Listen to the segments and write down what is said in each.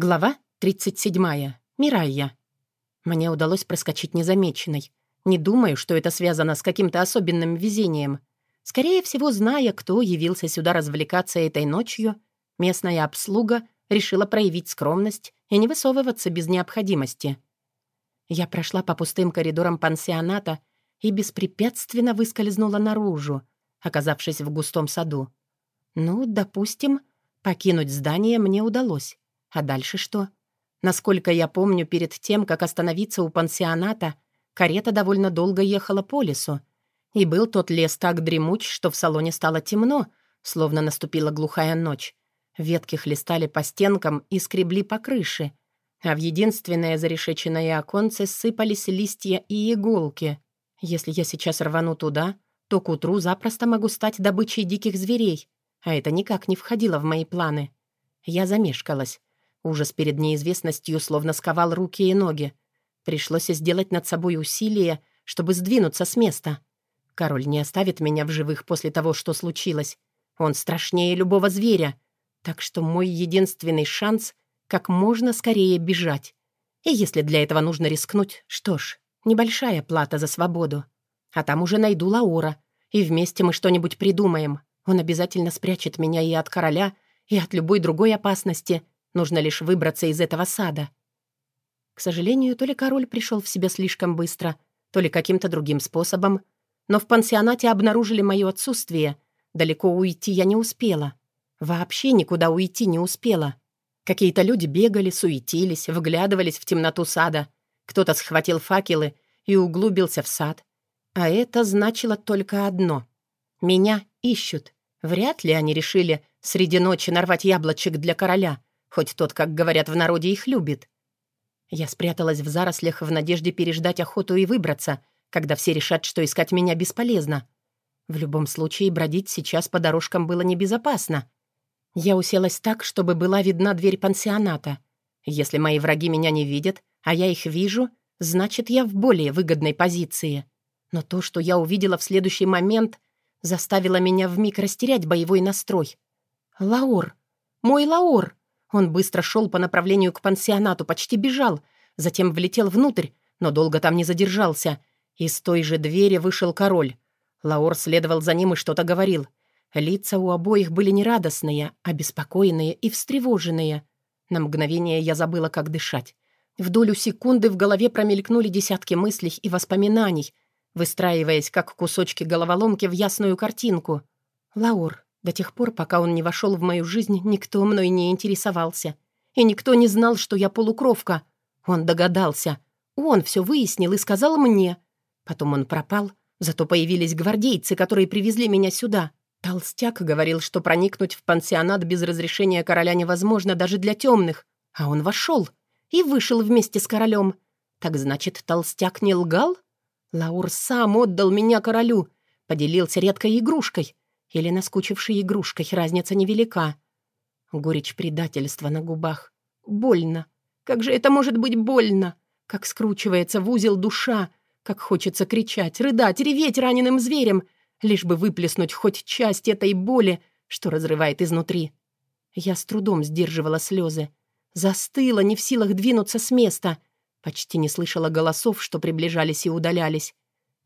Глава 37. Мирайя. Мне удалось проскочить незамеченной. Не думаю, что это связано с каким-то особенным везением. Скорее всего, зная, кто явился сюда развлекаться этой ночью, местная обслуга решила проявить скромность и не высовываться без необходимости. Я прошла по пустым коридорам пансионата и беспрепятственно выскользнула наружу, оказавшись в густом саду. Ну, допустим, покинуть здание мне удалось. А дальше что? Насколько я помню, перед тем, как остановиться у пансионата, карета довольно долго ехала по лесу. И был тот лес так дремуч, что в салоне стало темно, словно наступила глухая ночь. Ветки хлестали по стенкам и скребли по крыше, а в единственное зарешеченное оконце сыпались листья и иголки. Если я сейчас рвану туда, то к утру запросто могу стать добычей диких зверей, а это никак не входило в мои планы. Я замешкалась. Ужас перед неизвестностью словно сковал руки и ноги. Пришлось сделать над собой усилие, чтобы сдвинуться с места. Король не оставит меня в живых после того, что случилось. Он страшнее любого зверя. Так что мой единственный шанс — как можно скорее бежать. И если для этого нужно рискнуть, что ж, небольшая плата за свободу. А там уже найду Лаура, и вместе мы что-нибудь придумаем. Он обязательно спрячет меня и от короля, и от любой другой опасности — Нужно лишь выбраться из этого сада. К сожалению, то ли король пришел в себя слишком быстро, то ли каким-то другим способом, но в пансионате обнаружили мое отсутствие. Далеко уйти я не успела. Вообще никуда уйти не успела. Какие-то люди бегали, суетились, вглядывались в темноту сада. Кто-то схватил факелы и углубился в сад. А это значило только одно. Меня ищут. Вряд ли они решили среди ночи нарвать яблочек для короля — хоть тот, как говорят в народе, их любит. Я спряталась в зарослях в надежде переждать охоту и выбраться, когда все решат, что искать меня бесполезно. В любом случае, бродить сейчас по дорожкам было небезопасно. Я уселась так, чтобы была видна дверь пансионата. Если мои враги меня не видят, а я их вижу, значит, я в более выгодной позиции. Но то, что я увидела в следующий момент, заставило меня вмиг растерять боевой настрой. «Лаур! Мой Лаур!» Он быстро шел по направлению к пансионату, почти бежал, затем влетел внутрь, но долго там не задержался. Из той же двери вышел король. Лаор следовал за ним и что-то говорил. Лица у обоих были нерадостные, обеспокоенные и встревоженные. На мгновение я забыла, как дышать. В долю секунды в голове промелькнули десятки мыслей и воспоминаний, выстраиваясь, как кусочки головоломки, в ясную картинку. «Лаур, до тех пор, пока он не вошел в мою жизнь, никто мной не интересовался. И никто не знал, что я полукровка. Он догадался. Он все выяснил и сказал мне. Потом он пропал, зато появились гвардейцы, которые привезли меня сюда. Толстяк говорил, что проникнуть в пансионат без разрешения короля невозможно даже для темных. А он вошел и вышел вместе с королем. Так значит, толстяк не лгал? Лаур сам отдал меня королю, поделился редкой игрушкой — или наскучившей игрушкой, разница невелика. Горечь предательства на губах. Больно. Как же это может быть больно? Как скручивается в узел душа, как хочется кричать, рыдать, реветь раненым зверем, лишь бы выплеснуть хоть часть этой боли, что разрывает изнутри. Я с трудом сдерживала слезы. Застыла, не в силах двинуться с места. Почти не слышала голосов, что приближались и удалялись.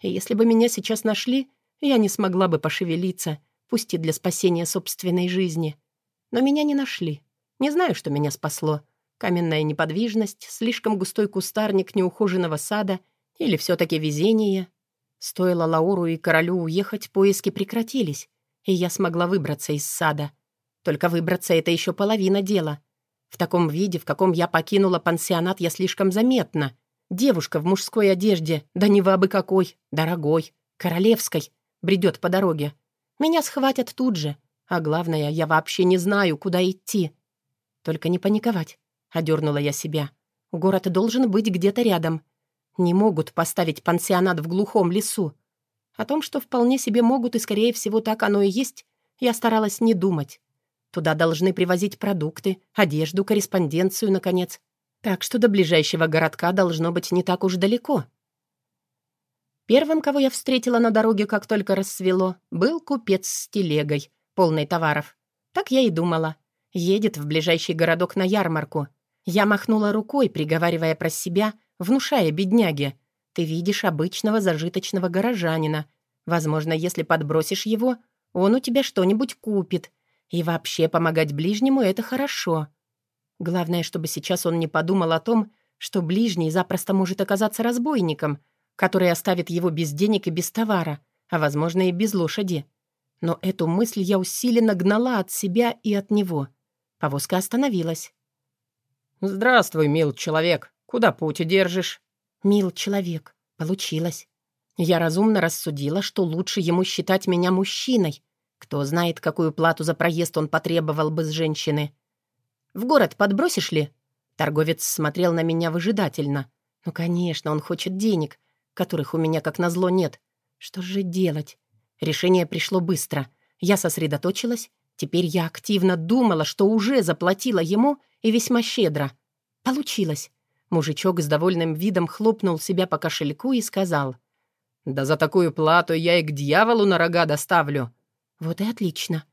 И если бы меня сейчас нашли, я не смогла бы пошевелиться — пусть и для спасения собственной жизни. Но меня не нашли. Не знаю, что меня спасло. Каменная неподвижность, слишком густой кустарник неухоженного сада или все-таки везение. Стоило Лауру и королю уехать, поиски прекратились, и я смогла выбраться из сада. Только выбраться — это еще половина дела. В таком виде, в каком я покинула пансионат, я слишком заметна. Девушка в мужской одежде, да не в абы какой, дорогой, королевской, бредет по дороге. Меня схватят тут же. А главное, я вообще не знаю, куда идти. Только не паниковать, — одернула я себя. Город должен быть где-то рядом. Не могут поставить пансионат в глухом лесу. О том, что вполне себе могут, и, скорее всего, так оно и есть, я старалась не думать. Туда должны привозить продукты, одежду, корреспонденцию, наконец. Так что до ближайшего городка должно быть не так уж далеко. Первым, кого я встретила на дороге, как только рассвело, был купец с телегой, полной товаров. Так я и думала. Едет в ближайший городок на ярмарку. Я махнула рукой, приговаривая про себя, внушая бедняге. «Ты видишь обычного зажиточного горожанина. Возможно, если подбросишь его, он у тебя что-нибудь купит. И вообще помогать ближнему — это хорошо. Главное, чтобы сейчас он не подумал о том, что ближний запросто может оказаться разбойником, который оставит его без денег и без товара, а, возможно, и без лошади. Но эту мысль я усиленно гнала от себя и от него. Повозка остановилась. «Здравствуй, мил человек. Куда путь держишь?» «Мил человек. Получилось. Я разумно рассудила, что лучше ему считать меня мужчиной. Кто знает, какую плату за проезд он потребовал бы с женщины. В город подбросишь ли?» Торговец смотрел на меня выжидательно. «Ну, конечно, он хочет денег, которых у меня, как назло, нет. Что же делать?» Решение пришло быстро. Я сосредоточилась. Теперь я активно думала, что уже заплатила ему — и весьма щедро. Получилось. Мужичок с довольным видом хлопнул себя по кошельку и сказал. «Да за такую плату я и к дьяволу на рога доставлю». «Вот и отлично».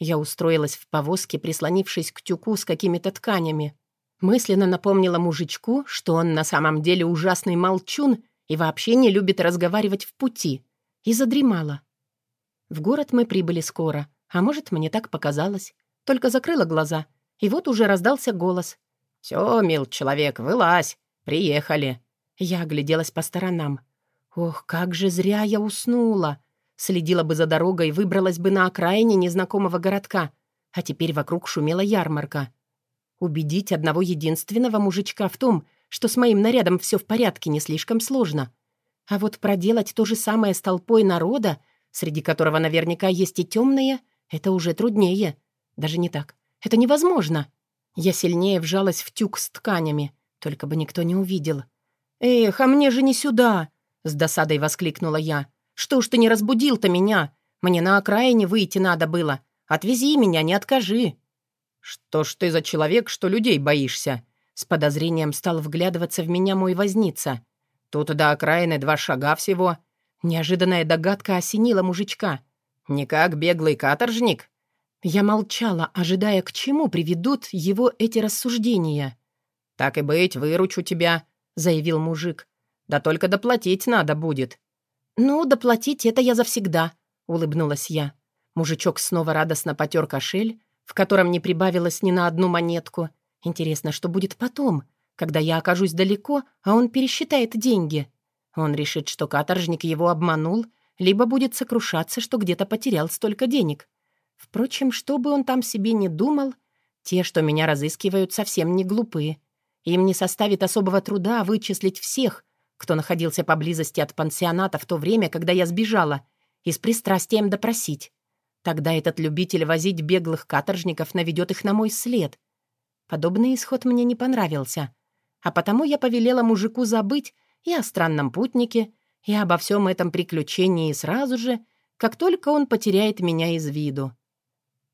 Я устроилась в повозке, прислонившись к тюку с какими-то тканями. Мысленно напомнила мужичку, что он на самом деле ужасный молчун и вообще не любит разговаривать в пути, и задремала. В город мы прибыли скоро, а может, мне так показалось. Только закрыла глаза — и вот уже раздался голос. «Все, мил человек, вылазь. Приехали». Я огляделась по сторонам. Ох, как же зря я уснула. Следила бы за дорогой, выбралась бы на окраине незнакомого городка. А теперь вокруг шумела ярмарка. Убедить одного единственного мужичка в том, что с моим нарядом все в порядке, не слишком сложно. А вот проделать то же самое с толпой народа, среди которого наверняка есть и темные, это уже труднее. Даже не так. Это невозможно. Я сильнее вжалась в тюк с тканями, только бы никто не увидел. «Эх, а мне же не сюда!» — с досадой воскликнула я. «Что ж ты не разбудил-то меня? Мне на окраине выйти надо было. Отвези меня, не откажи». «Что ж ты за человек, что людей боишься?» С подозрением стал вглядываться в меня мой возница. «Тут до окраины два шага всего». Неожиданная догадка осенила мужичка. «Не как беглый каторжник?» Я молчала, ожидая, к чему приведут его эти рассуждения. «Так и быть, выручу тебя», — заявил мужик. «Да только доплатить надо будет». «Ну, доплатить это я завсегда», — улыбнулась я. Мужичок снова радостно потер кошель, в котором не прибавилось ни на одну монетку. Интересно, что будет потом, когда я окажусь далеко, а он пересчитает деньги. Он решит, что каторжник его обманул, либо будет сокрушаться, что где-то потерял столько денег. Впрочем, что бы он там себе не думал, те, что меня разыскивают, совсем не глупые. Им не составит особого труда вычислить всех, кто находился поблизости от пансионата в то время, когда я сбежала, и с пристрастием допросить. Тогда этот любитель возить беглых каторжников наведет их на мой след. Подобный исход мне не понравился. А потому я повелела мужику забыть и о странном путнике, и обо всем этом приключении сразу же, как только он потеряет меня из виду.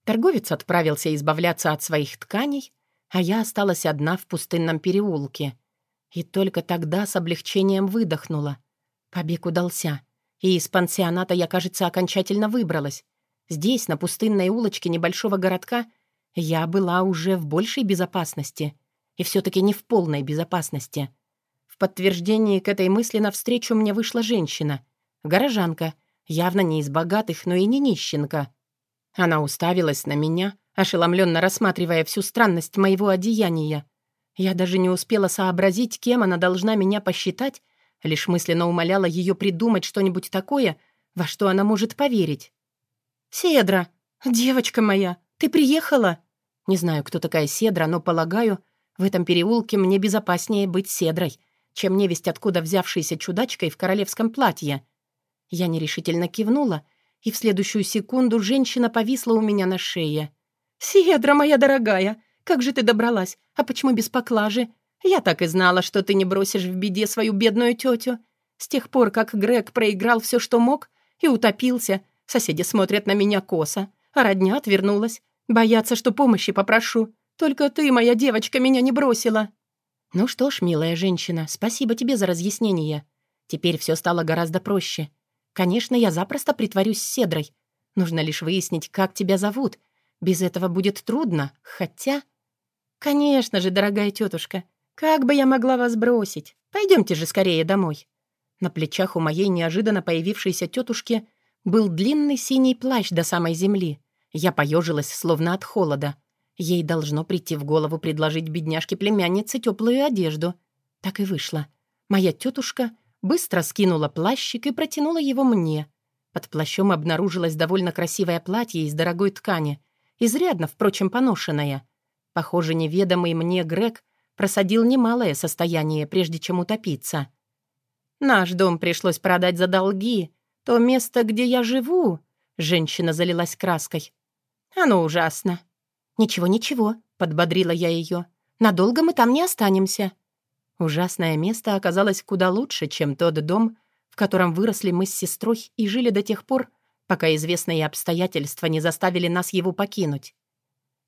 Торговец отправился избавляться от своих тканей, а я осталась одна в пустынном переулке. И только тогда с облегчением выдохнула. Побег удался, и из пансионата я, кажется, окончательно выбралась. Здесь, на пустынной улочке небольшого городка, я была уже в большей безопасности. И все-таки не в полной безопасности. В подтверждении к этой мысли навстречу мне вышла женщина. Горожанка, явно не из богатых, но и не нищенка. Она уставилась на меня, ошеломленно рассматривая всю странность моего одеяния. Я даже не успела сообразить, кем она должна меня посчитать, лишь мысленно умоляла ее придумать что-нибудь такое, во что она может поверить. «Седра, девочка моя, ты приехала?» Не знаю, кто такая Седра, но, полагаю, в этом переулке мне безопаснее быть Седрой, чем невесть откуда взявшейся чудачкой в королевском платье. Я нерешительно кивнула — и в следующую секунду женщина повисла у меня на шее. «Седра, моя дорогая, как же ты добралась? А почему без поклажи? Я так и знала, что ты не бросишь в беде свою бедную тетю. С тех пор, как Грег проиграл все, что мог, и утопился, соседи смотрят на меня косо, а родня отвернулась. Боятся, что помощи попрошу. Только ты, моя девочка, меня не бросила». «Ну что ж, милая женщина, спасибо тебе за разъяснение. Теперь все стало гораздо проще. Конечно, я запросто притворюсь Седрой. Нужно лишь выяснить, как тебя зовут. Без этого будет трудно, хотя... «Конечно же, дорогая тетушка. Как бы я могла вас бросить? Пойдемте же скорее домой». На плечах у моей неожиданно появившейся тетушки был длинный синий плащ до самой земли. Я поежилась, словно от холода. Ей должно прийти в голову предложить бедняжке-племяннице теплую одежду. Так и вышло. Моя тетушка быстро скинула плащик и протянула его мне. Под плащом обнаружилось довольно красивое платье из дорогой ткани, изрядно, впрочем, поношенное. Похоже, неведомый мне Грег просадил немалое состояние, прежде чем утопиться. «Наш дом пришлось продать за долги. То место, где я живу...» Женщина залилась краской. «Оно ужасно». «Ничего-ничего», — подбодрила я ее. «Надолго мы там не останемся». Ужасное место оказалось куда лучше, чем тот дом, в котором выросли мы с сестрой и жили до тех пор, пока известные обстоятельства не заставили нас его покинуть.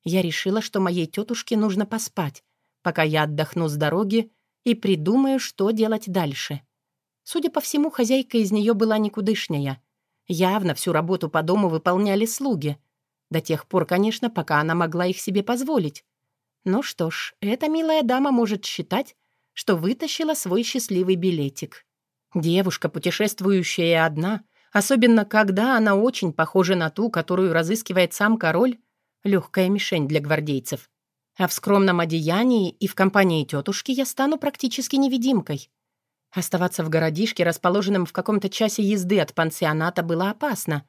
Я решила, что моей тетушке нужно поспать, пока я отдохну с дороги и придумаю, что делать дальше. Судя по всему, хозяйка из нее была никудышняя. Явно всю работу по дому выполняли слуги. До тех пор, конечно, пока она могла их себе позволить. Ну что ж, эта милая дама может считать, что вытащила свой счастливый билетик. Девушка, путешествующая одна, особенно когда она очень похожа на ту, которую разыскивает сам король, легкая мишень для гвардейцев. А в скромном одеянии и в компании тетушки я стану практически невидимкой. Оставаться в городишке, расположенном в каком-то часе езды от пансионата, было опасно.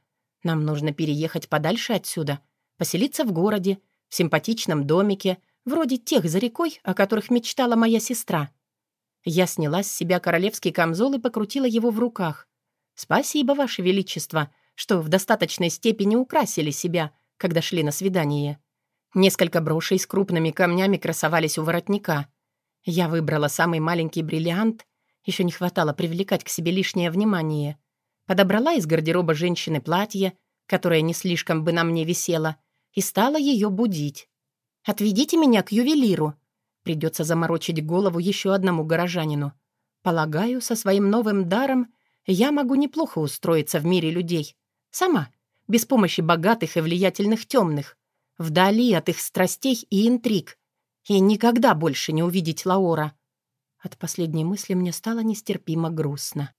Нам нужно переехать подальше отсюда, поселиться в городе, в симпатичном домике, вроде тех за рекой, о которых мечтала моя сестра. Я сняла с себя королевский камзол и покрутила его в руках. «Спасибо, Ваше Величество, что в достаточной степени украсили себя, когда шли на свидание». Несколько брошей с крупными камнями красовались у воротника. Я выбрала самый маленький бриллиант. Еще не хватало привлекать к себе лишнее внимание. Подобрала из гардероба женщины платье, которое не слишком бы на мне висело, и стала ее будить. «Отведите меня к ювелиру», Придется заморочить голову еще одному горожанину. Полагаю, со своим новым даром я могу неплохо устроиться в мире людей. Сама, без помощи богатых и влиятельных темных, вдали от их страстей и интриг. И никогда больше не увидеть Лаора. От последней мысли мне стало нестерпимо грустно.